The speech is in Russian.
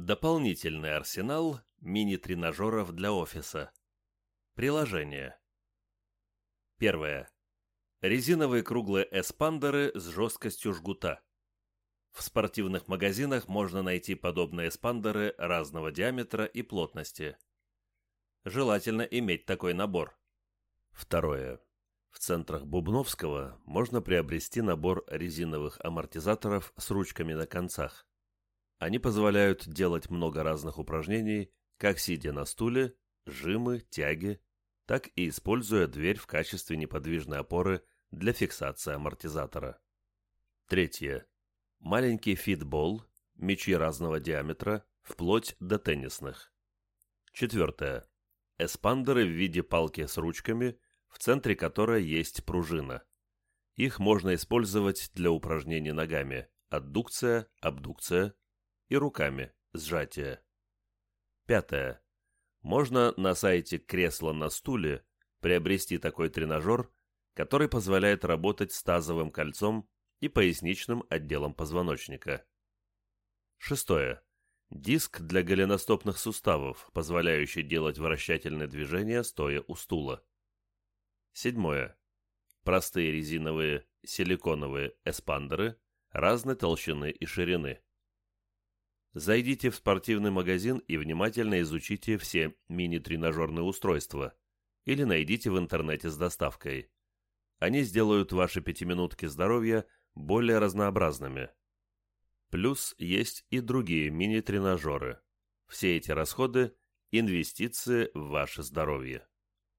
Дополнительный арсенал мини-тренажеров для офиса. Приложение. Первое. Резиновые круглые эспандеры с жесткостью жгута. В спортивных магазинах можно найти подобные эспандеры разного диаметра и плотности. Желательно иметь такой набор. Второе. В центрах Бубновского можно приобрести набор резиновых амортизаторов с ручками на концах. Они позволяют делать много разных упражнений, как сидя на стуле, жимы, тяги, так и используя дверь в качестве неподвижной опоры для фиксации амортизатора. Третье. Маленький фитбол, мячи разного диаметра, вплоть до теннисных. Четвертое. Эспандеры в виде палки с ручками, в центре которой есть пружина. Их можно использовать для упражнений ногами аддукция, абдукция, и руками, сжатие. Пятое. Можно на сайте «Кресло на стуле» приобрести такой тренажер, который позволяет работать с тазовым кольцом и поясничным отделом позвоночника. Шестое. Диск для голеностопных суставов, позволяющий делать вращательные движения, стоя у стула. Седьмое. Простые резиновые силиконовые эспандеры разной толщины и ширины. Зайдите в спортивный магазин и внимательно изучите все мини-тренажерные устройства или найдите в интернете с доставкой. Они сделают ваши пятиминутки здоровья более разнообразными. Плюс есть и другие мини-тренажеры. Все эти расходы – инвестиции в ваше здоровье.